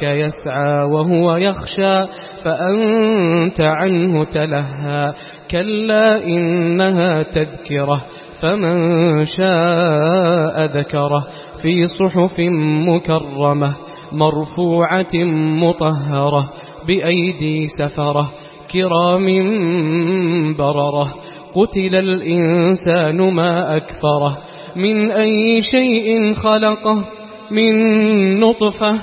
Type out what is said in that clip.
جاءك يسعى وهو يخشى فأنت عنه تلهى كلا إنها تذكرة فمن شاء ذكره في صحف مكرمة مرفوعة مطهرة بأيدي سفرة كرام بررة قتل الإنسان ما أكفره من أي شيء خلقه من نطفة